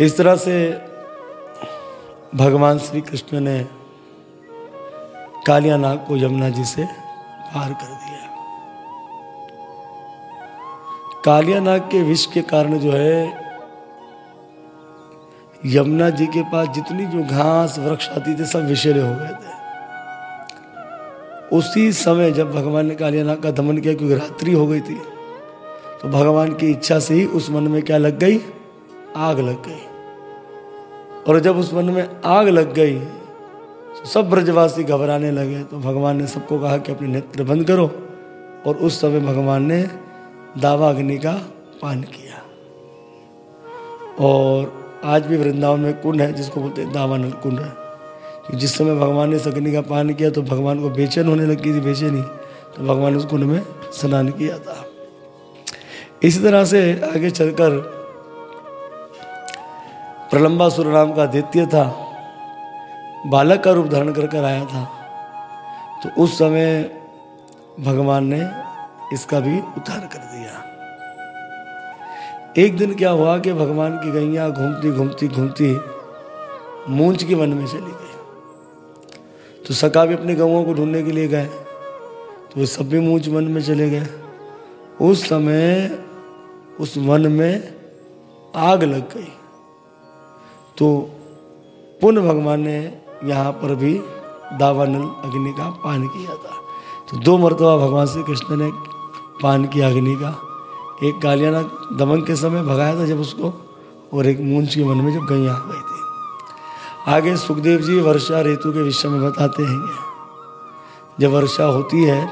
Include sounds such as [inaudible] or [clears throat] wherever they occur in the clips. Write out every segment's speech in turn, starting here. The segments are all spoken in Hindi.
इस तरह से भगवान श्री कृष्ण ने कालिया नाग को यमुना जी से पार कर दिया। कालिया नाग के विष के कारण जो है, यमुना जी के पास जितनी जो घास वृक्ष आती थे, सब विषेले हो गए थे। उसी समय जब भगवान ने कालिया नाग का दमन किया, क्योंकि रात्रि हो गई थी तो भगवान की इच्छा से ही उस मन में क्या लग गई? आग लग गई। और जब उस वन में आग लग गई तो सब ब्रजवासी घबराने लगे। तो भगवान ने सबको कहा कि अपने नेत्र बंद करो। और उस समय भगवान ने दावा अग्नि का पान किया। और आज भी वृंदावन में कुंड है, जिसको बोलते हैं दावानल कुंड। है जिस समय भगवान ने इस अग्नि का पान किया तो भगवान को बेचैन होने लगी थी, बेचैनी। तो भगवान ने उस कुंड में स्नान किया था। इसी तरह से आगे चलकर प्रलंबासुर नाम का आदित्य था, बालक का रूप धारण कर कर आया था। तो उस समय भगवान ने इसका भी उद्धार कर दिया। एक दिन क्या हुआ कि भगवान की गैया घूमती घूमती घूमती मूंछ के वन में चली गई। तो सका भी अपने गौों को ढूँढने के लिए गए तो वे सब भी मूंछ वन में चले गए। उस समय उस वन में आग लग गई। तो पुनः भगवान ने यहाँ पर भी दावानल अग्नि का पान किया था। तो दो मरतबा भगवान श्री कृष्ण ने पान किया अग्नि का। एक कालियाना दमन के समय भगाया था जब उसको, और एक मूंछ के मन में जब गैया आ गई थी। आगे सुखदेव जी वर्षा ऋतु के विषय में बताते हैं। जब वर्षा होती है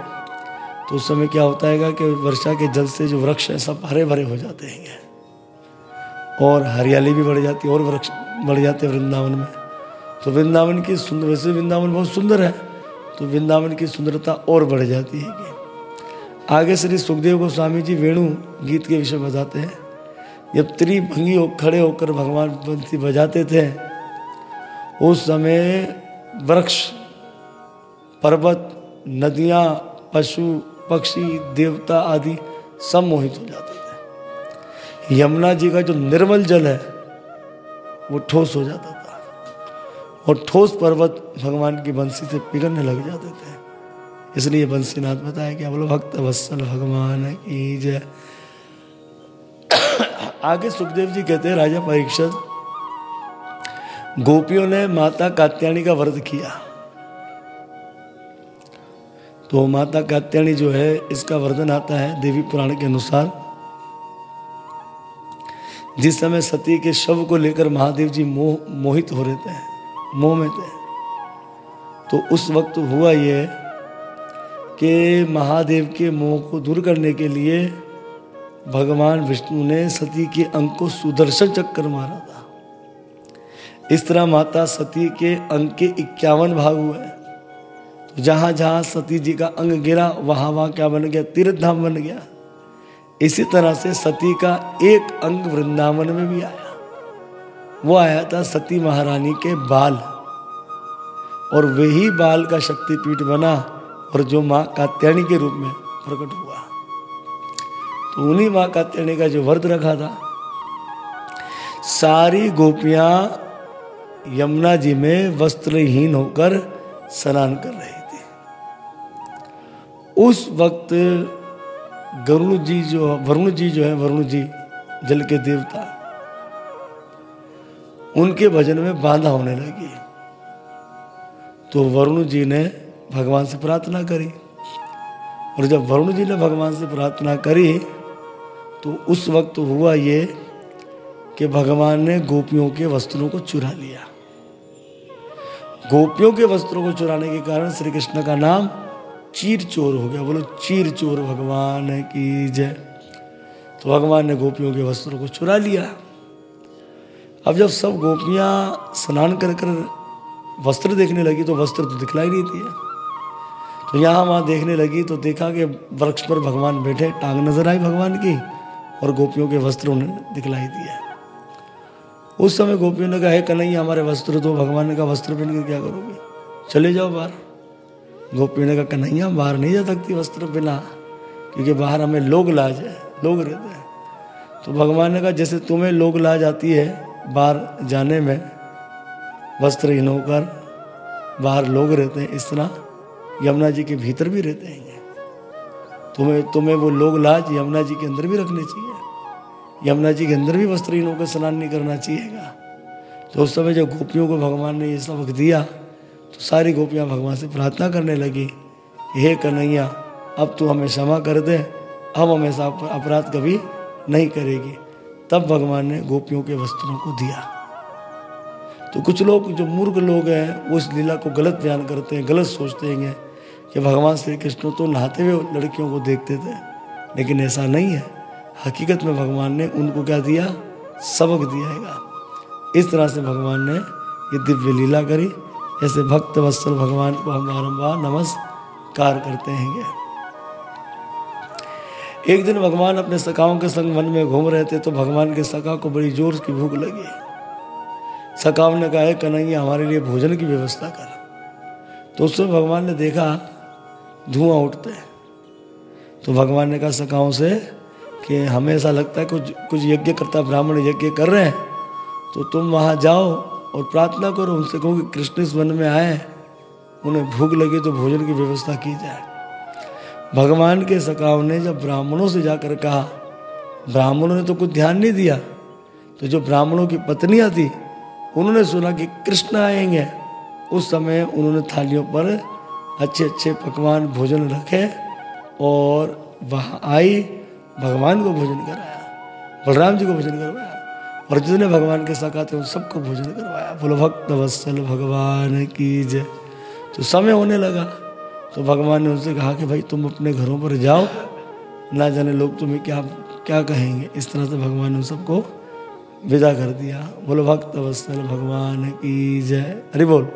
तो उस समय क्या होता है कि वर्षा के जल से जो वृक्ष हैं सब हरे भरे हो जाते हैं। और हरियाली भी बढ़ जाती है और वृक्ष बढ़ जाते वृंदावन में। तो वृंदावन की सुंदर वैसे वृंदावन बहुत सुंदर है तो वृंदावन की सुंदरता और बढ़ जाती है आगे श्री सुखदेव गोस्वामी जी वेणु गीत के विषय बताते हैं। जब त्रिभंगी हो, खड़े होकर भगवान बंसी बजाते थे, उस समय वृक्ष, पर्वत, नदियाँ, पशु, पक्षी, देवता आदि सब मोहित हो जाते थे। यमुना जी का जो निर्मल जल है वो ठोस हो जाता था। और ठोस पर्वत भगवान की बंसी से पिघलने लग जाते थे। इसलिए बंसीनाथ बताया क्या बोलो भक्त वत्सल भगवान की जय। आगे सुखदेव जी कहते हैं, राजा परीक्षित, गोपियों ने माता कात्यायनी का व्रत किया। तो माता कात्यायनी जो है, इसका वर्णन आता है देवी पुराण के अनुसार। जिस समय सती के शव को लेकर महादेव जी मोह, मोहित हो रहे थे मोह में थे तो उस वक्त हुआ ये कि महादेव के मोह को दूर करने के लिए भगवान विष्णु ने सती के अंग को सुदर्शन चक्कर मारा था। इस तरह माता सती के अंग के इक्यावन भाग हुए। तो जहाँ जहाँ सती जी का अंग गिरा वहाँ वहाँ क्या बन गया? तीर्थ धाम बन गया। इसी तरह से सती का एक अंग वृंदावन में भी आया। वो आया था सती महारानी के बाल। और वही बाल का शक्तिपीठ बना और जो माँ कात्यायनी के रूप में प्रकट हुआ। तो उन्हीं माँ कात्यायनी का जो व्रत रखा था, सारी गोपियाँ यमुना जी में वस्त्रहीन होकर स्नान कर रही थी। उस वक्त गरुण जी जो वरुण जी जो है वरुण जी जल के देवता, उनके भजन में बाधा होने लगी। तो वरुण जी ने भगवान से प्रार्थना करी। और जब वरुण जी ने भगवान से प्रार्थना करी तो उस वक्त हुआ ये कि भगवान ने गोपियों के वस्त्रों को चुरा लिया। गोपियों के वस्त्रों को चुराने के कारण श्री कृष्ण का नाम चीर चोर हो गया। बोलो चीर चोर भगवान की जय। तो भगवान ने गोपियों के वस्त्रों को चुरा लिया। अब जब सब गोपियाँ स्नान कर कर वस्त्र देखने लगी तो वस्त्र तो दिखलाई नहीं दिए तो यहाँ वहाँ देखने लगी तो देखा कि वृक्ष पर भगवान बैठे, टांग नज़र आई भगवान की, और गोपियों के वस्त्र उन्हें दिखलाई दिया उस समय गोपियों ने कहा, है कन्हैया, हमारे वस्त्र तो भगवान ने कहा, वस्त्र पहन कर क्या करोगे? चले जाओ बाहर। गोपियों ने कहा कन्हैया बाहर नहीं जा सकती वस्त्र बिना, क्योंकि बाहर हमें लोग लाज है, लोग रहते हैं। तो भगवान ने कहा, जैसे तुम्हें लोग लाज आती है बाहर जाने में, वस्त्र वस्त्रहीन होकर बाहर लोग रहते हैं, इस तरह यमुना जी के भीतर भी रहते हैं तुम्हें तुम्हें वो लोग लाज यमुना जी के अंदर भी रखने चाहिए। यमुना जी के अंदर भी वस्त्र वस्त्रहीन होकर स्नान नहीं करना चाहिएगा। तो उस समय जब गोपियों को भगवान ने ये सबक दिया तो सारी गोपियाँ भगवान से प्रार्थना करने लगी, हे कन्हैया, अब तू हमें क्षमा कर दे अब हमेशा अपराध कभी नहीं करेगी। तब भगवान ने गोपियों के वस्त्रों को दिया। तो कुछ लोग, जो मूर्ख लोग हैं, वो इस लीला को गलत बयान करते हैं, गलत सोचते हैं कि भगवान श्री कृष्ण तो नहाते हुए लड़कियों को देखते थे। लेकिन ऐसा नहीं है। हकीकत में भगवान ने उनको क्या दिया? सबक दिया है इस तरह से भगवान ने ये दिव्य लीला करी। ऐसे भक्त वत्सल भगवान को हम बारम्बार नमस्कार करते हैं। एक दिन भगवान अपने सखाओं के संग वन में घूम रहे थे तो भगवान के सखा को बड़ी ज़ोर की भूख लगी। सखाओं ने कहा कन्हैया, हमारे लिए भोजन की व्यवस्था कर। तो उसमें भगवान ने देखा, धुआँ उठते तो भगवान ने कहा, सखाओं से, कि हमें ऐसा लगता है कुछ कुछ यज्ञ करता ब्राह्मण यज्ञ कर रहे हैं तो तुम वहाँ जाओ और प्रार्थना करो उनसे कहो कि कृष्ण इस वन में आए, उन्हें भूख लगी तो भोजन की व्यवस्था की जाए। भगवान के सकाव ने जब ब्राह्मणों से जाकर कहा, ब्राह्मणों ने तो कुछ ध्यान नहीं दिया तो जो ब्राह्मणों की पत्नियाँ थी, उन्होंने सुना कि कृष्ण आएँगे। उस समय उन्होंने थालियों पर अच्छे अच्छे पकवान भोजन रखे और वहाँ आई, भगवान को भोजन कराया, बलराम जी को भोजन करवाया। और जितने भगवान के साथ थे उन सबको भोजन करवाया। बोलो, भक्त वत्सल भगवान की जय। तो समय होने लगा तो भगवान ने उनसे कहा कि, भाई, तुम अपने घरों पर जाओ। ना जाने लोग तुम्हें क्या क्या कहेंगे? इस तरह से भगवान ने उन सबको विदा कर दिया। बोलो, भक्त वत्सल भगवान की जय। अरे, बोल।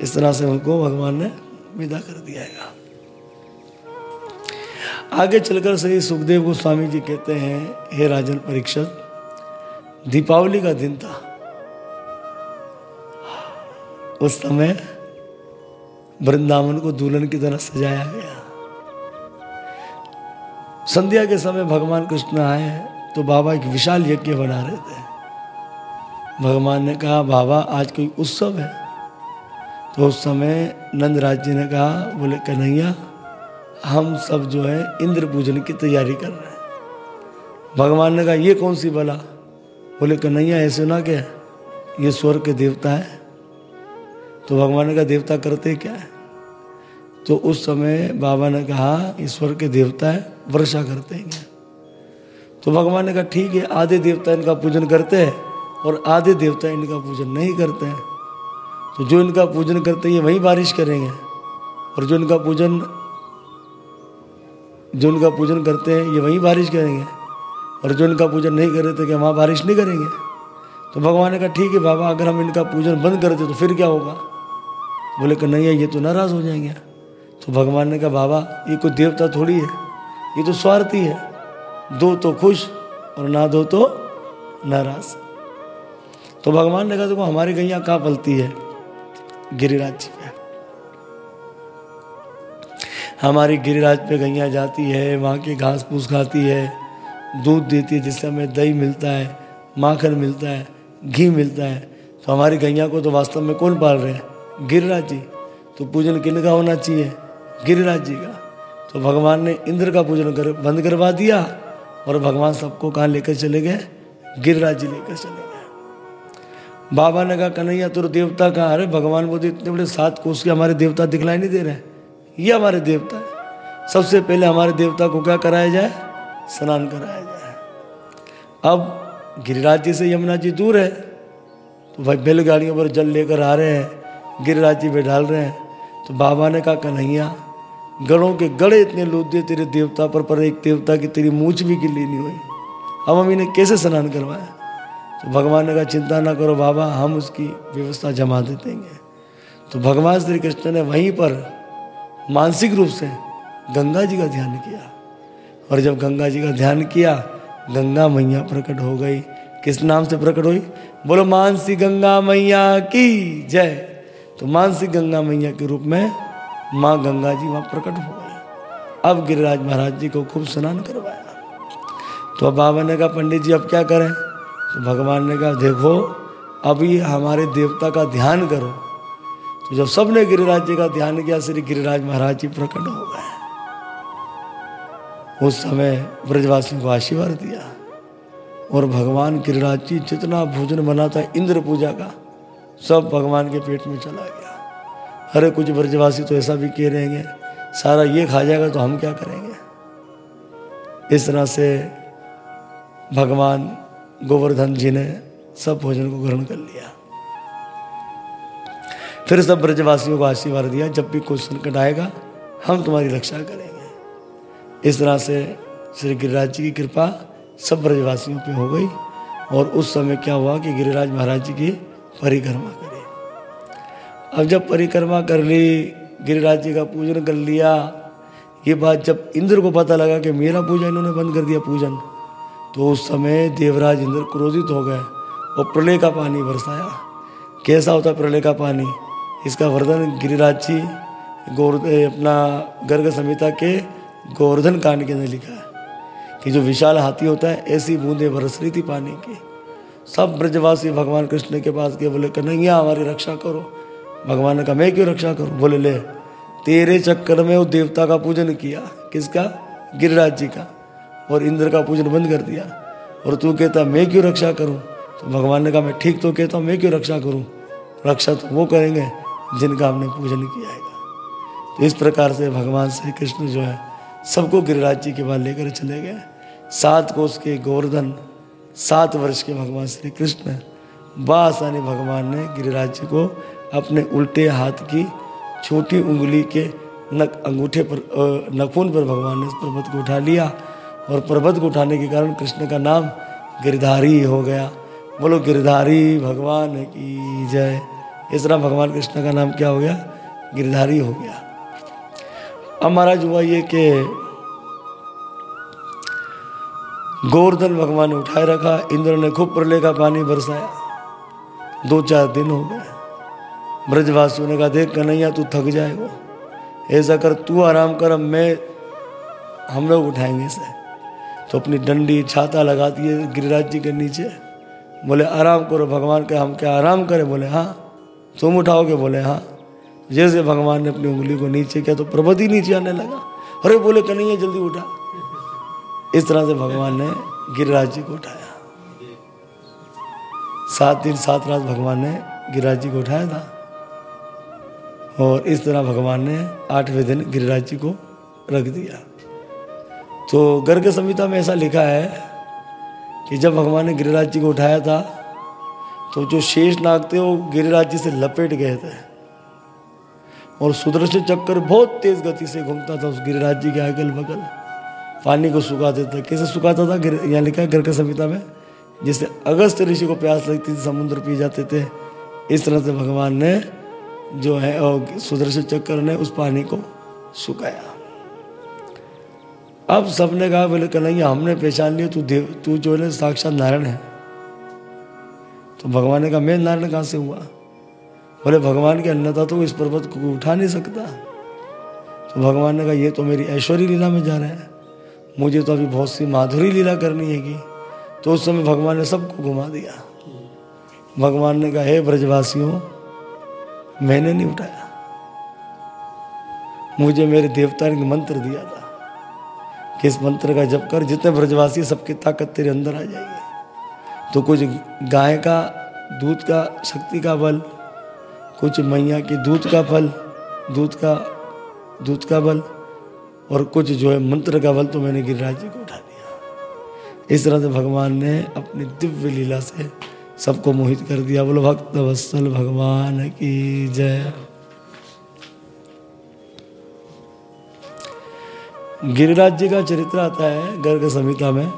इस तरह से उनको भगवान ने विदा कर दिया है। आगे चलकर श्री सुखदेव गोस्वामी जी कहते हैं, हे राजन परीक्षक दीपावली का दिन था। उस समय वृंदावन को दुल्हन की तरह सजाया गया। संध्या के समय भगवान कृष्ण आए तो बाबा एक विशाल यज्ञ बना रहे थे। भगवान ने कहा, बाबा, आज कोई उत्सव है। तो उस समय नंदराज जी ने कहा, बोले, कन्हैया, हम सब जो है, इंद्र पूजन की तैयारी कर रहे हैं। भगवान ने कहा, ये कौन सी बला? बोले, कन्हैया, ऐसे ना क्या ये स्वर्ग के देवता है। तो भगवान का देवता करते क्या है? तो उस समय बाबा ने कहा ईश्वर के देवता है, वर्षा करते हैं क्या? तो भगवान ने कहा, ठीक है, आधे देवता इनका पूजन करते हैं और आधे देवता इनका पूजन नहीं करते हैं। तो जो इनका पूजन करते हैं वही बारिश करेंगे और जो इनका पूजन, जो इनका पूजन करते हैं, ये वहीं बारिश करेंगे। और जो इनका पूजन नहीं कर रहे थे कि वहाँ बारिश नहीं करेंगे? तो भगवान ने कहा, ठीक है बाबा, अगर हम इनका पूजन बंद कर दे तो फिर क्या होगा? बोले, कि नहीं, ये तो नाराज़ हो जाएँगे। तो भगवान ने कहा, बाबा, ये कोई देवता थोड़ी है, ये तो स्वार्थी है। दो तो खुश और ना दो तो नाराज़। तो भगवान ने कहा, देखो, हमारी गैया कहाँ पलती है? गिरिराज जी पे। हमारी गिरिराज पे गैया जाती है, वहाँ की घास फूस खाती है दूध देती है, जिससे हमें दही मिलता है, माखन मिलता है, घी मिलता है। तो हमारी गैया को तो वास्तव में कौन पाल रहे हैं? गिरिराज जी। तो पूजन किन का होना चाहिए? गिरिराज जी का। तो भगवान ने इंद्र का पूजन कर, बंद करवा दिया और भगवान सबको कहाँ लेकर चले गए? गिरिराज जी लेकर चले गए। बाबा ने कहा, कन्हैया, तुर देवता कहाँ अरे भगवान बोलते, इतने बड़े सात कोष के हमारे देवता दिखलाई नहीं दे रहे ये हमारे देवता है। सबसे पहले हमारे देवता को क्या कराया जाए? स्नान कराया जाए। अब गिरिराज जी से यमुना जी दूर है तो भाई बैलगाड़ियों पर जल लेकर आ रहे हैं, गिरिराज जी पे डाल रहे हैं। तो बाबा ने कहा, कन्हैया गढ़ों के गड़े इतने लूट दिए, तेरे देवता पर पर एक देवता की तेरी मूछ भी गिल्ली नहीं हुई। अब हम इन्हें कैसे स्नान करवाए? तो भगवान ने कहा, चिंता ना करो बाबा, हम उसकी व्यवस्था जमा दे देंगे। तो भगवान श्री कृष्ण ने वहीं पर मानसिक रूप से गंगा जी का ध्यान किया। और जब गंगा जी का ध्यान किया, गंगा मैया प्रकट हो गई। किस नाम से प्रकट हुई? बोलो, मानसी गंगा मैया की जय। तो मानसी गंगा मैया के रूप में माँ गंगा जी वहाँ प्रकट हो गई। अब गिरिराज महाराज जी को खूब स्नान करवाया। तो अब बाबा ने कहा, पंडित जी, अब क्या करें? तो भगवान ने कहा, देखो अभी हमारे देवता का ध्यान करो। तो जब सबने गिरिराज जी का ध्यान किया, श्री गिरिराज महाराज जी प्रकट हो गए। उस समय ब्रजवासियों को आशीर्वाद दिया। और भगवान गिरिराज जी जितना भोजन बना था, इंद्र पूजा का, सब भगवान के पेट में चला गया। अरे, कुछ ब्रजवासी तो ऐसा भी कह रहे हैं, सारा ये खा जाएगा तो हम क्या करेंगे? इस तरह से भगवान गोवर्धन जी ने सब भोजन को ग्रहण कर लिया। फिर सब ब्रजवासियों को आशीर्वाद दिया, जब भी कोई संकट आएगा, हम तुम्हारी रक्षा करेंगे। इस तरह से श्री गिरिराज जी की कृपा सब ब्रजवासियों पे हो गई और उस समय क्या हुआ कि गिरिराज महाराज जी की परिक्रमा करी। अब जब परिक्रमा कर ली, गिरिराज जी का पूजन कर लिया, ये बात जब इंद्र को पता लगा कि मेरा पूजा इन्होंने बंद कर दिया पूजन तो उस समय देवराज इंद्र क्रोधित हो गए और प्रलय का पानी बरसाया। कैसा होता प्रलय का पानी? इसका वर्णन गिरिराज जी, गौर, अपना गर्ग संहिता के गोवर्धन कांड के अंदर लिखा है कि जो विशाल हाथी होता है, ऐसी बूंदे बरस रही थी पानी की। सब ब्रजवासी भगवान कृष्ण के पास गए, बोले, कन्हैया, हमारी रक्षा करो। भगवान ने कहा, मैं क्यों रक्षा करूँ? बोले, ले, तेरे चक्कर में वो देवता का पूजन किया। किसका? गिरिराज जी का। और इंद्र का पूजन बंद कर दिया। और तू कहता, मैं क्यों रक्षा करूँ? तो भगवान ने कहा, मैं ठीक तो कहता हूँ, मैं क्यों रक्षा करूँ? रक्षा तो वो करेंगे जिनका हमने पूजन किया है। तो इस प्रकार से भगवान श्री कृष्ण जो है सबको गिरिराज जी के बाद लेकर चले गए। सात कोष के गोवर्धन, सात वर्ष के भगवान श्री कृष्ण, बासानी भगवान ने गिरिराज जी को अपने उल्टे हाथ की छोटी उंगली के नक अंगूठे पर नखून पर भगवान ने इस पर्वत को उठा लिया और पर्वत को उठाने के कारण कृष्ण का नाम गिरधारी हो गया। बोलो, गिरधारी भगवान की जय। इस तरह भगवान कृष्ण का नाम क्या हो गया? गिरधारी हो गया। महाराज हुआ ये कि गोवर्धन भगवान ने उठाए रखा इंद्र ने खूब प्रलय का पानी बरसाया दो चार दिन हो गए ब्रजवासियों ने कहा देख कन्हैया तू थक जाएगा ऐसा कर तू आराम कर मैं हम लोग उठाएँगे इसे तो अपनी डंडी छाता लगा दिए गिरिराज जी के नीचे बोले आराम करो भगवान के हम क्या आराम करें बोले हाँ तुम उठाओगे बोले हाँ जैसे भगवान ने अपनी उंगली को नीचे किया तो प्रभति नीचे आने लगा। अरे बोले, कन्हैया, जल्दी उठा। इस तरह से भगवान ने गिरिराज जी को उठाया। सात दिन, सात रात भगवान ने गिरिराज जी को उठाया था और इस तरह भगवान ने आठवें दिन गिरिराज जी को रख दिया। तो गर्ग संहिता में ऐसा लिखा है कि जब भगवान ने गिरिराज जी को उठाया था तो जो शेष नाग थे वो गिरिराज जी से लपेट गए थे। और सुदर्शन चक्कर बहुत तेज गति से घूमता था उस गिरिराज जी के अगल बगल। पानी को सुखा देता कैसे सुखाता था? यहाँ लिखा है का संहिता में, जिससे अगस्त ऋषि को प्यास लगती थी, समुद्र पी जाते थे। इस तरह से भगवान ने जो है सुदर्शन चक्कर ने उस पानी को सुखाया। अब सबने कहा, बोले, कन्हैया, हमने पहचान लिया, तू देव, तू जो है साक्षात नारायण है। तो भगवान ने कहा, मैं नारायण कहाँ से हुआ? बोले, भगवान के अन्नता तो इस पर्वत को उठा नहीं सकता। तो भगवान ने कहा, ये तो मेरी ऐश्वर्य लीला में जा रहा है। मुझे तो अभी बहुत सी माधुरी लीला करनी है तो उस समय भगवान ने सबको घुमा दिया। भगवान ने कहा, हे ब्रजवासियों, मैंने नहीं उठाया। मुझे मेरे देवता ने मंत्र दिया था कि इस मंत्र का जप कर, जितने ब्रजवासी सबकी ताकत तेरे अंदर आ जाएगी। तो कुछ गाय का, दूध का, शक्ति का बल कुछ मैया के दूध का फल, दूध का दूध का बल, और कुछ जो है मंत्र का बल तो मैंने गिरिराज जी को उठा दिया। इस तरह से भगवान ने अपनी दिव्य लीला से सबको मोहित कर दिया। बोलो, भक्त वत्सल भगवान की जय। गिरिराज जी का चरित्र आता है गर्ग संहिता में।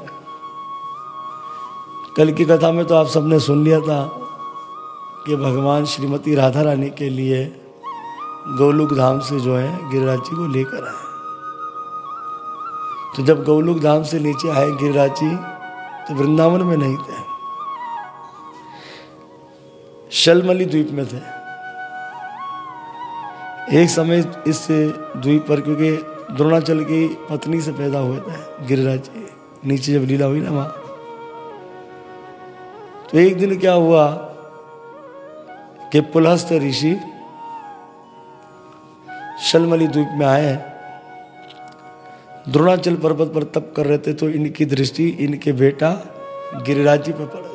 कल की कथा में तो आप सबने सुन लिया था। कि भगवान श्रीमती राधा रानी के लिए गौलुक धाम से जो है गिरिराज जी को लेकर आए। तो जब गौलुक धाम से नीचे आए गिरिराज जी तो वृंदावन में नहीं थे। शलमली द्वीप में थे। एक समय इस द्वीप पर क्योंकि द्रोणाचल की पत्नी से पैदा हुए थे गिरिराज जी, नीचे जब लीला हुई ना वहाँ। तो एक दिन क्या हुआ कि पुलहस्त ऋषि शलमली द्वीप में आए हैं। द्रोणाचल पर्वत पर तप कर रहे थे तो इनकी दृष्टि, इनके बेटा गिरिराज जी पर पड़ गई।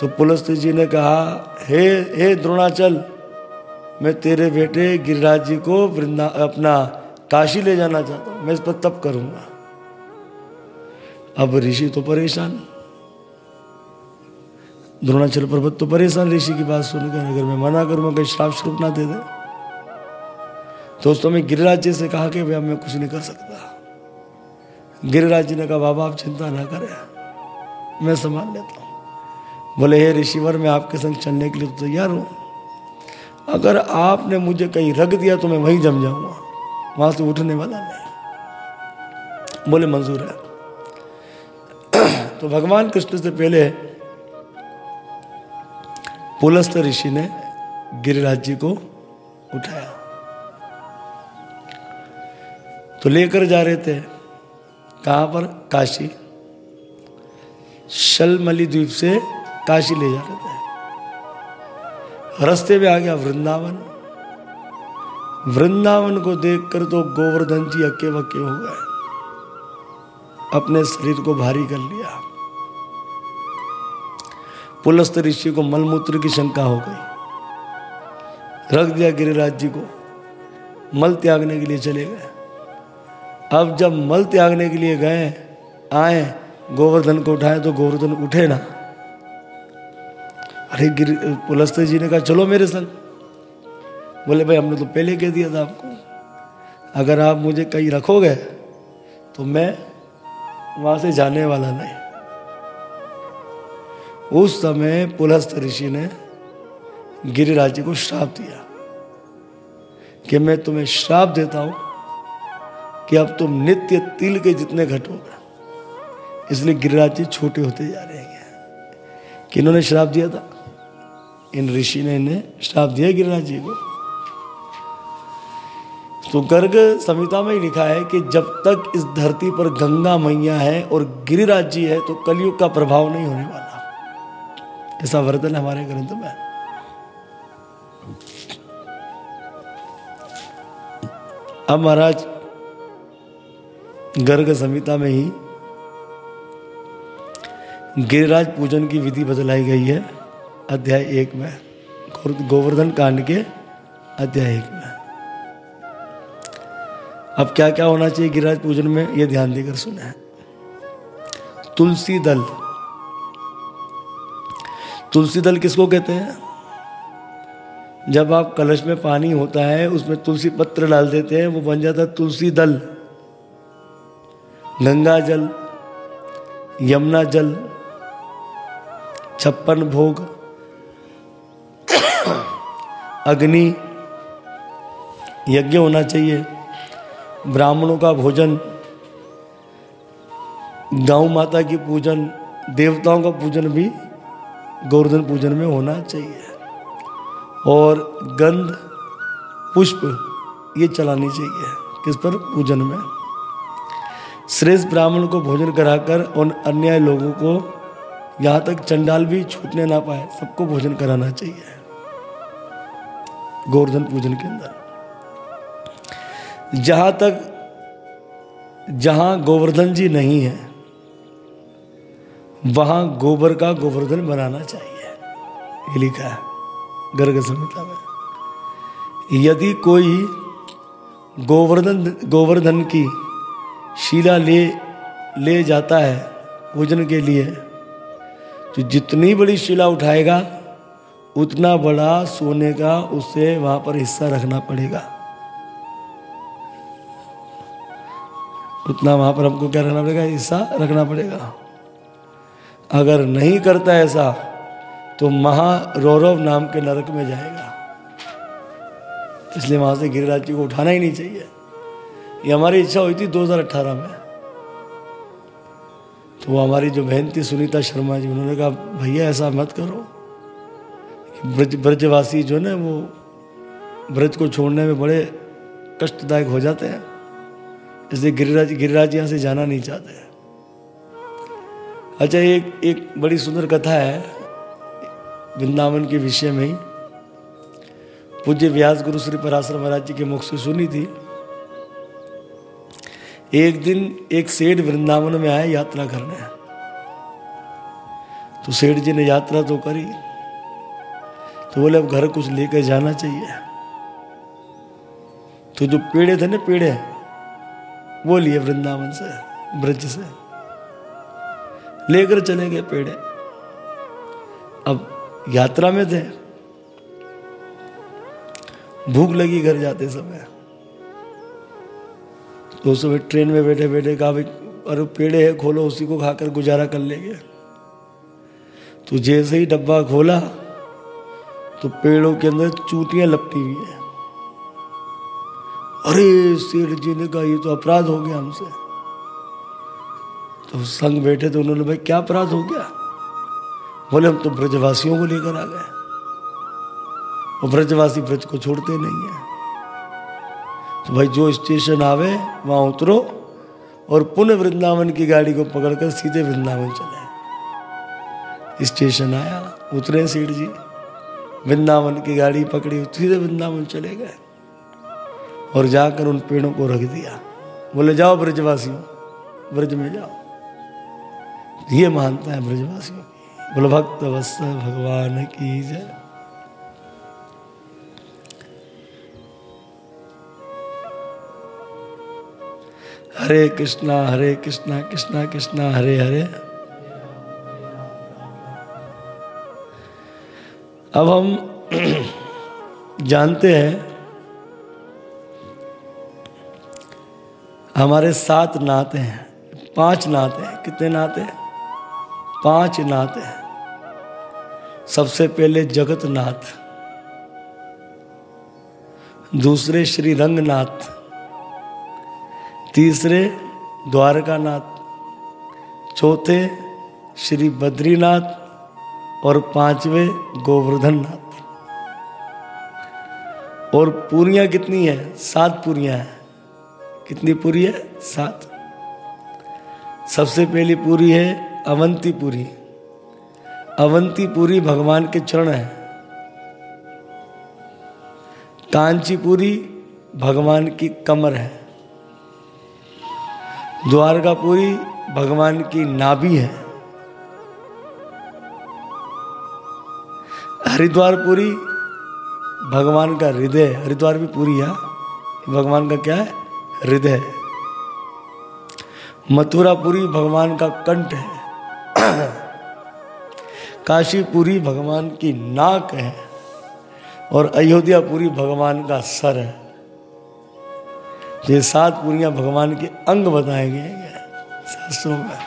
तो पुलस्त जी ने कहा, हे हे द्रोणाचल, मैं तेरे बेटे गिरिराज जी को वृंदा, अपना काशी ले जाना चाहता हूँ। मैं इस पर तप करूँगा। अब ऋषि तो परेशान। द्रोणाचल पर्वत तो परेशान ऋषि की बात सुनकर अगर मैं मना करूँगा कहीं श्राप श्रूप ना दे दे। दोस्तों, मैं गिरिराज जी से कहा कि भैया मैं कुछ नहीं कर सकता। गिरिराज जी ने कहा, बाबा, आप चिंता ना करें, मैं संभाल लेता हूँ। बोले, हे ऋषिवर, मैं आपके संग चलने के लिए तो तैयार हूँ। अगर आपने मुझे कहीं रख दिया तो मैं वहीं जम जाऊँगा, वहाँ से उठने वाला नहीं। बोले, मंजूर है। [clears throat] तो भगवान कृष्ण से पहले पुलस्त ऋषि ने गिरिराज जी को उठाया। तो लेकर जा रहे थे। कहाँ पर? काशी। शलमली द्वीप से काशी ले जा रहे थे। रास्ते में आ गया वृंदावन। वृंदावन को देखकर तो गोवर्धन जी अक्के वक्के हो गए। अपने शरीर को भारी कर लिया। पुलस्त ऋषि को मलमूत्र की शंका हो गई। रख दिया गिरिराज जी को। मल त्यागने के लिए चले गए। अब जब मल त्यागने के लिए गए, आए, गोवर्धन को उठाए तो गोवर्धन उठे ना। अरे गिर, पुलस्त जी ने कहा, चलो मेरे संग। बोले, भाई, हमने तो पहले कह दिया था आपको। अगर आप मुझे कहीं रखोगे तो मैं वहाँ से जाने वाला नहीं। उस समय पुलस्त ऋषि ने गिरिराज जी को श्राप दिया कि मैं तुम्हें श्राप देता हूँ कि अब तुम नित्य तिल के जितने घटोगे इसलिए गिरिराज जी छोटे होते जा रहे हैं। कि किन्होंने श्राप दिया था? इन ऋषि ने इन्हें श्राप दिया गिरिराज जी को। तो गर्ग संहिता में ही लिखा है कि जब तक इस धरती पर गंगा मैया है और गिरिराज जी है तो कलयुग का प्रभाव नहीं होने वाला। ऐसा वर्तन हमारे ग्रंथ में? अब महाराज, गर्ग संहिता में ही गिरिराज पूजन की विधि बदलाई गई है, अध्याय एक में गोवर्धन कांड के अध्याय एक में। अब क्या क्या होना चाहिए गिरिराज पूजन में यह ध्यान देकर सुने। तुलसी दल। तुलसी दल किसको कहते हैं? जब आप कलश में पानी होता है, उसमें तुलसी पत्र डाल देते हैं, वो बन जाता है तुलसी दल। गंगा जल, यमुना जल, छप्पन भोग, अग्नि, यज्ञ होना चाहिए। ब्राह्मणों का भोजन गौ माता की पूजन, देवताओं का पूजन भी गोवर्धन पूजन में होना चाहिए। और गंध, पुष्प, ये चलानी चाहिए किस पर? पूजन में। श्रेष्ठ ब्राह्मण को भोजन कराकर उन अन्य लोगों को यहाँ तक चंडाल भी छूटने ना पाए, सबको भोजन कराना चाहिए। गोवर्धन पूजन के अंदर। जहाँ तक, जहाँ गोवर्धन जी नहीं है वहाँ गोबर का गोवर्धन बनाना चाहिए। ये लिखा है, गर्ग संहिता में। यदि कोई गोवर्धन गोवर्धन की शिला ले ले जाता है पूजन के लिए तो जितनी बड़ी शिला उठाएगा, उतना बड़ा सोने का उसे वहाँ पर हिस्सा रखना पड़ेगा। उतना वहाँ पर हमको क्या रखना पड़ेगा? हिस्सा रखना पड़ेगा। अगर नहीं करता ऐसा तो महारौरव नाम के नरक में जाएगा। इसलिए वहाँ से गिरिराज जी को उठाना ही नहीं चाहिए। ये हमारी इच्छा हुई थी 2018 में। तो वो हमारी जो बहन थी सुनीता शर्मा जी, उन्होंने कहा, भैया, ऐसा मत करो। ब्रज, ब्रजवासी जो है वो ब्रज को छोड़ने में बड़े कष्टदायक हो जाते हैं। इसलिए गिरिराज गिरिराज यहाँ से जाना नहीं चाहते अच्छा एक एक बड़ी सुंदर कथा है वृंदावन के विषय में ही। पूज्य व्यास गुरु श्री पराशर महाराज जी के मुख से सुनी थी। एक दिन एक सेठ वृंदावन में आए यात्रा करने। तो सेठ जी ने यात्रा तो करी तो बोले, अब घर कुछ लेकर जाना चाहिए। तो जो पेड़े थे ना, पेड़े, वो लिए वृंदावन से, ब्रज से। लेकर चले गए पेड़े। अब यात्रा में थे। भूख लगी घर जाते समय। तो समय ट्रेन में बैठे बैठे कहा भाई, अरे पेड़े है, खोलो, उसी को खाकर गुजारा कर लेंगे। तो जैसे ही डब्बा खोला तो पेड़ों के अंदर चूटियाँ लपटी हुई है। अरे, सेठ जी ने कहा, ये तो अपराध हो गया हमसे। तो संग बैठे तो उन्होंने भाई क्या अपराध हो गया? बोले, हम तो ब्रजवासियों को लेकर आ गए और ब्रजवासी ब्रज को छोड़ते नहीं है। तो भाई, जो स्टेशन आवे, वहाँ उतरो और पुनः वृंदावन की गाड़ी को पकड़कर सीधे वृंदावन चले स्टेशन आया, उतरे सेठ जी, वृंदावन की गाड़ी पकड़ी, सीधे वृंदावन चले गए और जाकर उन पेड़ों को रख दिया। बोले, जाओ ब्रजवासियों, ब्रज में जाओ। ये मानता है ब्रजवासियों की। बोले भक्त भगवान की जय। हरे कृष्णा हरे कृष्णा कृष्णा कृष्णा, हरे हरे। अब हम [clears throat] जानते हैं, हमारे सात नाते हैं, पाँच नाते हैं। कितने नाते हैं? पाँच नाथ हैं। सबसे पहले जगतनाथ, दूसरे श्री रंगनाथ तीसरे द्वारकानाथ, चौथे श्री बद्रीनाथ और पांचवे गोवर्धन नाथ और पूरियाँ कितनी है? सात पूरियाँ हैं। कितनी पूरी है? सात। सबसे पहली पूरी है अवंतीपुरी। अवंतीपुरी भगवान के चरण है। कांचीपुरी भगवान की कमर है। द्वारकापुरी भगवान की नाभि है। हरिद्वारपुरी भगवान का हृदय हरिद्वार भी पूरी है। भगवान का क्या है? हृदय मथुरापुरी भगवान का कंठ है। [clears throat] काशीपुरी भगवान की नाक है और अयोध्यापुरी भगवान का सर है। ये सात पुरियाँ भगवान के अंग बताए गए शास्त्रों में।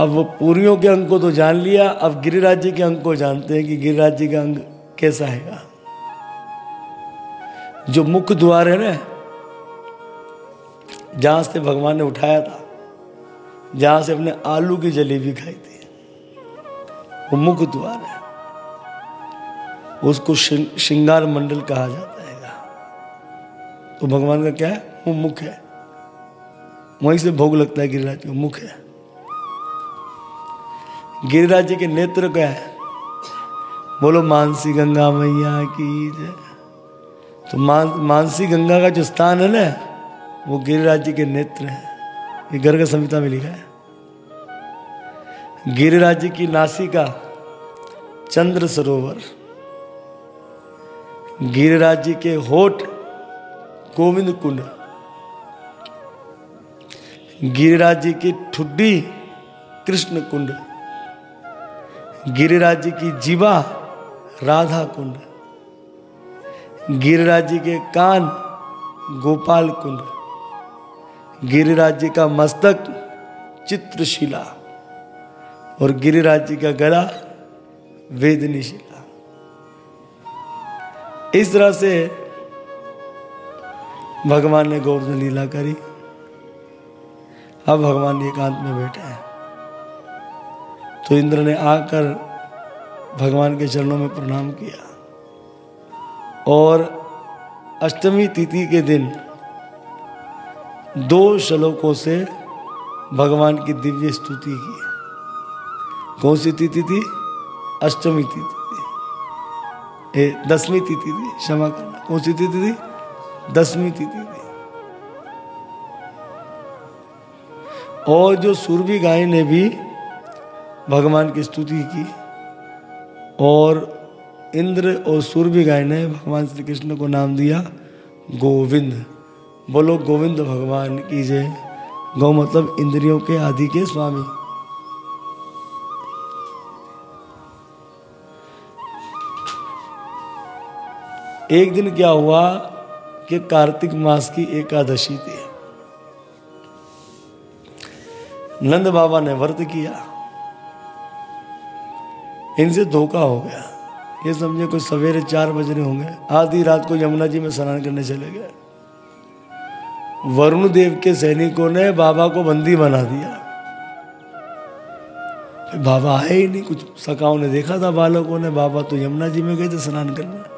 अब वो पुरियों के अंग को तो जान लिया, अब गिरिराज जी के अंग को जानते हैं कि गिरिराज जी का अंग कैसा है। जो मुख्य द्वार है ना, जहाँ से भगवान ने उठाया था जहाँ से अपने आलू की जलेबी खाई थी। वो मुख्य द्वार है। उसको श्रृंगार मंडल कहा जाता है। तो भगवान का क्या है? वो मुख है। वहीं से भोग लगता है गिरिराज को मुख है। गिरिराज जी के नेत्र क्या है। बोलो, मानसी गंगा मैया की जय। तो मान, मानसी गंगा का जो स्थान है ना, वो गिरिराज जी के नेत्र है। ये गर्ग संहिता में लिखा है। गिरिराज जी की नासिका, चंद्र सरोवर। गिरिराज जी के होठ, गोविंद कुंड। गिरिराज जी की ठुड्डी, कृष्ण कुंड। गिरिराज जी की जीवा, राधा कुंड। गिरिराज जी के कान, गोपाल कुंड। गिरिराज जी का मस्तक, चित्रशिला। और गिरिराज जी का गला वेदनी शिला इस तरह से भगवान ने गोवर्धन लीला करी। अब भगवान एकांत में बैठे हैं। तो इंद्र ने आकर भगवान के चरणों में प्रणाम किया। और अष्टमी तिथि के दिन दो श्लोकों से भगवान की दिव्य स्तुति की। कौन सी तिथि थी? अष्टमी तिथि थी। ए, दसवीं तिथि थी, क्षमा करना। कौन सी तिथि थी? दसवीं तिथि थी। और जो सूरबी गाय ने भी भगवान की स्तुति की, और इंद्र और सूर्य गाय ने भगवान श्री कृष्ण को नाम दिया गोविंद। बोलो, गोविंद भगवान की जय। गौ मतलब इंद्रियों के आदि के स्वामी। एक दिन क्या हुआ कि कार्तिक मास की एकादशी थी। नंद बाबा ने व्रत किया। इनसे धोखा हो गया। ये समझे कोई सवेरे चार बज रहे होंगे। आधी रात को यमुना जी में स्नान करने चले गए। वरुण देव के सैनिकों ने बाबा को बंदी बना दिया। बाबा आए ही नहीं। कुछ सकाओं ने देखा था बालकों ने। बाबा तो यमुना जी में गए थे स्नान करने।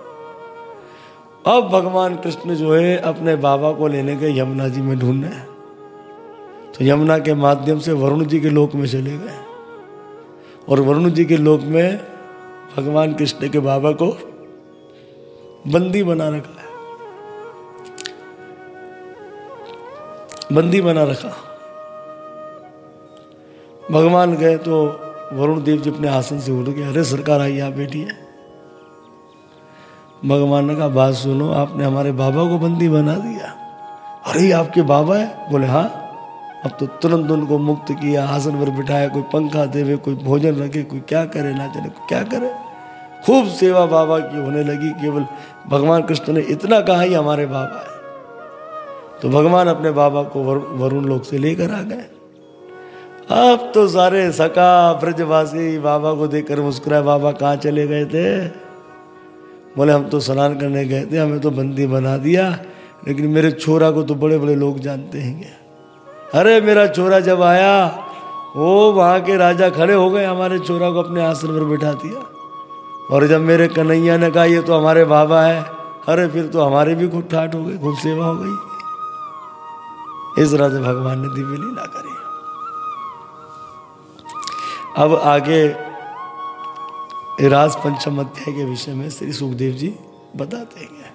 अब भगवान कृष्ण जो है अपने बाबा को लेने गए यमुना जी में ढूँढने तो यमुना के माध्यम से वरुण जी के लोक में चले गए। और वरुण जी के लोक में भगवान कृष्ण के बाबा को बंदी बना रखा है। बंदी बना रखा। भगवान गए तो वरुण देव जी अपने आसन से उठ गए। अरे सरकार आई आप बैठी है। भगवान ने कहा, बात सुनो, आपने हमारे बाबा को बंदी बना दिया। अरे आपके बाबा है? बोले हाँ। अब तो तुरंत उनको मुक्त किया, आसन पर बिठाया, कोई पंखा देवे, कोई भोजन रखे, कोई क्या करे, ना जाने कोई क्या करे। खूब सेवा बाबा की होने लगी, केवल भगवान कृष्ण ने इतना कहा ही हमारे बाबा है। तो भगवान अपने बाबा को वरुण लोक से लेकर आ गए। अब तो सारे सका ब्रजवासी बाबा को देखकर मुस्कुराए, बाबा कहाँ चले गए थे? बोले, हम तो स्नान करने गए थे, हमें तो बंदी बना दिया, लेकिन मेरे छोरा को तो बड़े बड़े लोग जानते हैं अरे, मेरा छोरा जब आया, वो वहाँ के राजा खड़े हो गए, हमारे छोरा को अपने आसन पर बैठा दिया। और जब मेरे कन्हैया ने कहा, ये तो हमारे बाबा है, अरे, फिर तो हमारे भी खूब ठाट हो गई खूब सेवा हो गई। इस से भगवान ने दिव्य लीला करी। अब आगे राज पंचम अध्याय के विषय में श्री सुखदेव जी बताते हैं।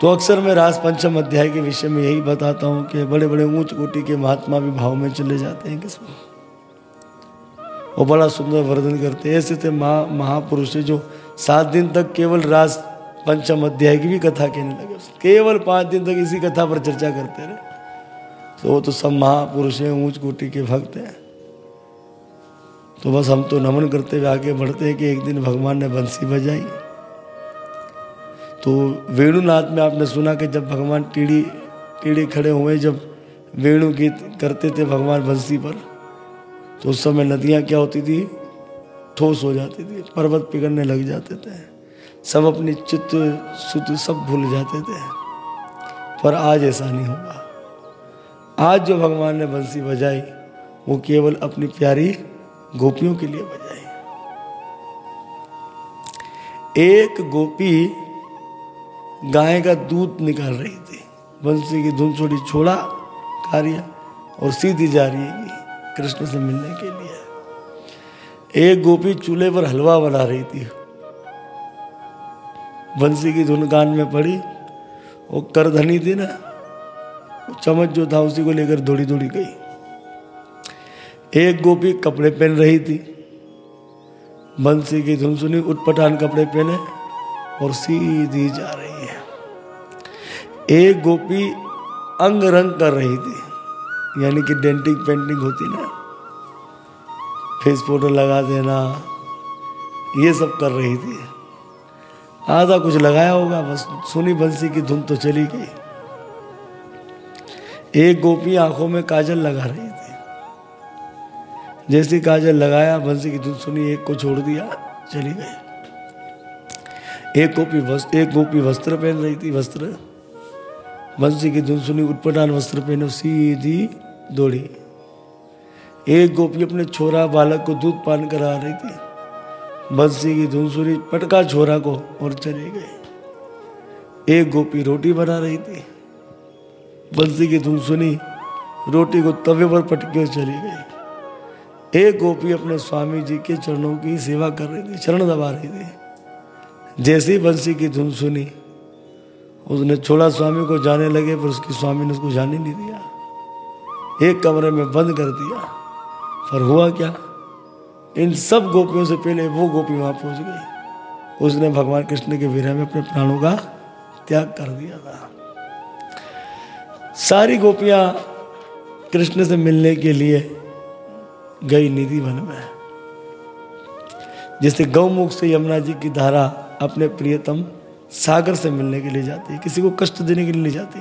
तो अक्सर मैं राज पंचम अध्याय के विषय में यही बताता हूँ कि बड़े बड़े ऊंच कोटि के महात्मा भी भाव में चले जाते हैं किसमें वो बड़ा सुंदर वर्णन करते हैं। ऐसे थे महा, महापुरुष जो सात दिन तक केवल राज पंचम अध्याय की भी कथा कहने लगे। केवल पाँच दिन तक इसी कथा पर चर्चा करते रहे। तो वो तो सब महापुरुष हैं ऊंच कोटि के भक्त हैं। तो बस हम तो नमन करते हुए आगे बढ़ते हैं कि एक दिन भगवान ने बंसी बजाई। तो वेणुनाथ में आपने सुना कि जब भगवान टीढ़ी टीढ़ी खड़े हुए जब वेणु गीत करते थे भगवान बंसी पर तो उस समय नदियाँ क्या होती थी? ठोस हो जाती थी, पर्वत पिघलने लग जाते थे। सब अपनी चित्त सुत सब भूल जाते थे। पर आज ऐसा नहीं होगा। आज जो भगवान ने बंसी बजाई, वो केवल अपनी प्यारी गोपियों के लिए बजाई एक गोपी गाय का दूध निकाल रही थी। बंसी की धुन छोड़ी छोड़ा कार्य और सीधी जा रही है कृष्ण से मिलने के लिए। एक गोपी चूल्हे पर हलवा बना रही थी। बंसी की धुन कान में पड़ी। वो करधनी थी ना चम्मच जो था उसी को लेकर दौड़ी दौड़ी गई। एक गोपी कपड़े पहन रही थी। बंसी की धुन सुनी उठपटान कपड़े पहने और सीधी जा रही है। एक गोपी अंग रंग कर रही थी, यानी कि डेंटिंग पेंटिंग होती ना। फेस पाउडर लगा देना, ये सब कर रही थी। आधा कुछ लगाया होगा, बस सुनी बंसी की धुन तो चली गई। एक गोपी आँखों में काजल लगा रही थी। जैसे काजल लगाया, बंसी की धुन सुनी, एक को छोड़ दिया, चली गई। एक गोपी वस्त्र एक गोपी वस्त्र पहन रही थी, वस्त्र। बंसी की धुन सुनी, उटपटान वस्त्र पहने, सीधी दौड़ी। एक गोपी अपने छोरा बालक को दूध पान करा रही थी। बंसी की धुन सुनी, पटका छोरा को और चले गए एक गोपी रोटी बना रही थी। बंसी की धुन सुनी, रोटी को तवे पर पटके चली गई। एक गोपी अपने स्वामी जी के चरणों की सेवा कर रही थी, चरण दबा रही थी। जैसे ही बंसी की धुन सुनी, उसने छोड़ा स्वामी को जाने लगे, पर उसकी स्वामी ने उसको जाने नहीं दिया। एक कमरे में बंद कर दिया। पर हुआ क्या? इन सब गोपियों से पहले वो गोपी वहाँ पहुँच गई। उसने भगवान कृष्ण के विरह में अपने प्राणों का त्याग कर दिया था। सारी गोपियाँ कृष्ण से मिलने के लिए गई निधि वन में। जैसे गौमुख से यमुना जी की धारा अपने प्रियतम सागर से मिलने के लिए जाती है किसी को कष्ट देने के लिए नहीं जाती।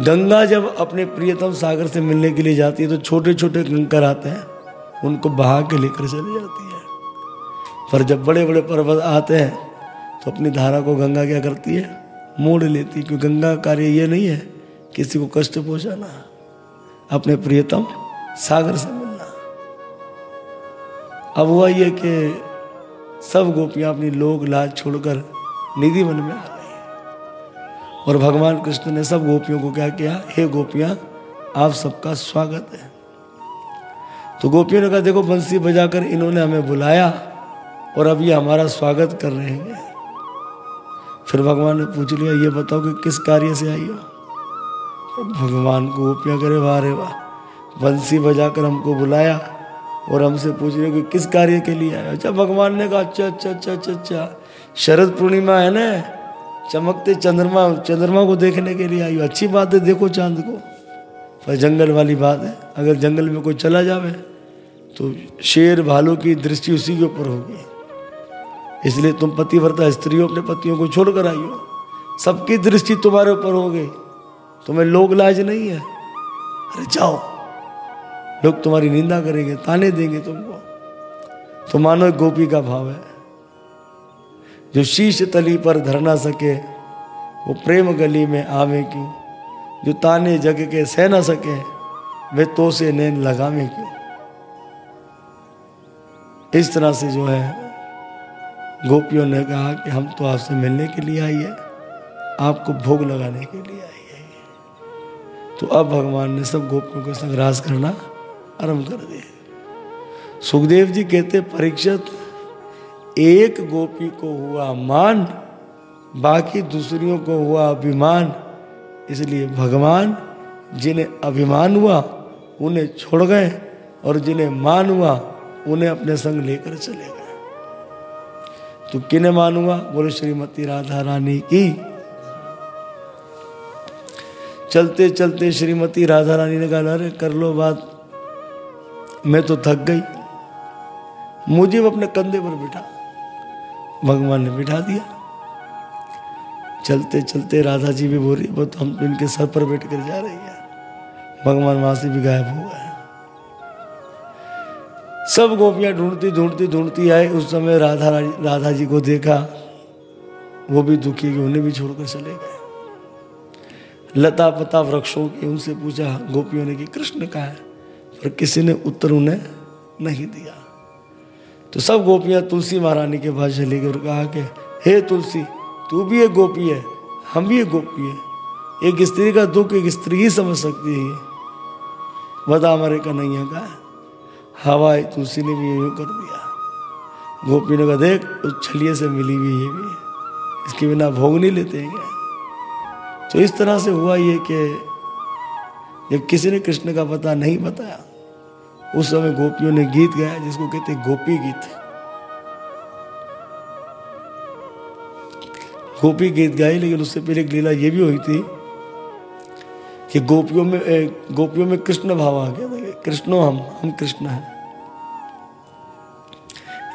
गंगा जब अपने प्रियतम सागर से मिलने के लिए जाती है तो छोटे छोटे कंकर आते हैं, उनको बहा के लेकर चली जाती है। पर जब बड़े बड़े पर्वत आते हैं तो अपनी धारा को गंगा क्या करती है? मोड़ लेती है, क्योंकि गंगा कार्य ये नहीं है, किसी को कष्ट पहुंचाना। अपने प्रियतम सागर से मिलना। अब हुआ ये कि सब गोपियाँ अपनी लोग लाज छोड़कर निधि वन में आ गई और भगवान कृष्ण ने सब गोपियों को क्या किया? हे गोपियाँ, आप सबका स्वागत है। तो गोपियों ने कहा, देखो, बंसी बजाकर इन्होंने हमें बुलाया और अब ये हमारा स्वागत कर रहे हैं। फिर भगवान ने पूछ लिया, ये बताओ कि किस कार्य से आई हो? भगवान को गोपियाँ करे वाह रे वाह बंसी बजाकर हमको बुलाया और हमसे पूछ रहे कि किस कार्य के लिए आया? अच्छा भगवान ने कहा अच्छा अच्छा अच्छा अच्छा अच्छा। शरद पूर्णिमा है ना? चमकते चंद्रमा चंद्रमा को देखने के लिए आई अच्छी बात है, देखो चाँद को। पर जंगल वाली बात है, अगर जंगल में कोई चला जावे तो शेर भालू की दृष्टि उसी के ऊपर होगी। इसलिए तुम पतिव्रता स्त्रियों, अपने पतियों को छोड़कर आई हो सबकी दृष्टि तुम्हारे ऊपर हो गई तुम्हें लोग लाज नहीं है? अरे जाओ। लोग तुम्हारी निंदा करेंगे, ताने देंगे तुमको। तो मानो एक गोपी का भाव है। जो शीश तली पर धर ना सके, वो प्रेम गली में आवे क्यों? जो ताने जग के सह ना सके, वे तो से नैन लगावे क्यों? इस तरह से जो है, गोपियों ने कहा कि हम तो आपसे मिलने के लिए आई है, आपको भोग लगाने के लिए आई तो अब भगवान ने सब गोपियों को संग्रास करना आरंभ कर दिया। सुखदेव जी कहते, परीक्षित, एक गोपी को हुआ मान, बाकी दूसरियों को हुआ अभिमान। इसलिए भगवान जिन्हें अभिमान हुआ, उन्हें छोड़ गए और जिन्हें मान हुआ, उन्हें अपने संग लेकर चले गए। तो किन्हें मान हुआ? बोले, श्रीमती राधा रानी की चलते चलते श्रीमती राधा रानी ने कहा अरे कर लो बात। मैं तो थक गई। मुझे वो अपने कंधे पर बिठा। भगवान ने बिठा दिया। चलते चलते राधा जी भी बोल रही वो तो हम तो इनके सर पर बैठ कर जा रही है। भगवान वहाँ से भी गायब हो गए सब गोपियाँ ढूंढती ढूंढती ढूंढती आए। उस समय राधा राधा जी को देखा। वो भी दुखी कि उन्हें भी छोड़कर चले गए। लता पता वृक्षों की उनसे पूछा, गोपियों ने कि कृष्ण कहा है? पर किसी ने उत्तर उन्हें नहीं दिया। तो सब गोपियाँ तुलसी महारानी के पास चली गई और कहा कि, हे तुलसी, तू भी एक गोपी है, हम भी एक गोपी है। एक स्त्री का दुख एक स्त्री ही समझ सकती है। बता हमारे कन्हैया का, हवा तुलसी ने भी यूँ कर दिया। गोपी ने कहा, देख, उस छलिए से मिली हुई ये भी। इसके बिना भोग नहीं लेते हैं तो इस तरह से हुआ ये कि जब किसी ने कृष्ण का पता नहीं बताया, उस समय गोपियों ने गीत गाया जिसको कहते गोपी गीत। गोपी गीत गाई, लेकिन उससे पहले एक लीला ये भी हुई थी कि गोपियों में गोपियों में कृष्ण भाव आ गया था कृष्णो हम हम कृष्ण हैं।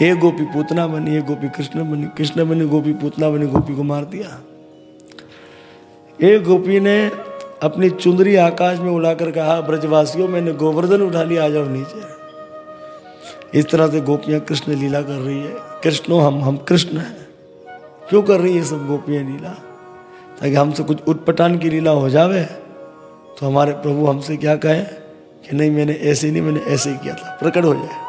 एक गोपी पूतना बनी, एक गोपी कृष्ण बनी कृष्ण बनी, गोपी पूतना बनी, गोपी को मार दिया। एक गोपी ने अपनी चुंदरी आकाश में उड़ाकर कहा, ब्रजवासियों, मैंने गोवर्धन उठा लिया, आ जाओ नीचे। इस तरह से गोपियाँ कृष्ण लीला कर रही है। कृष्णो, हम हम कृष्ण हैं। क्यों कर रही है सब गोपियाँ लीला? ताकि हमसे कुछ उटपटान की लीला हो जावे तो हमारे प्रभु हमसे क्या कहें कि, नहीं, मैंने ऐसे नहीं, मैंने ऐसे ही किया था, प्रकट हो जाए।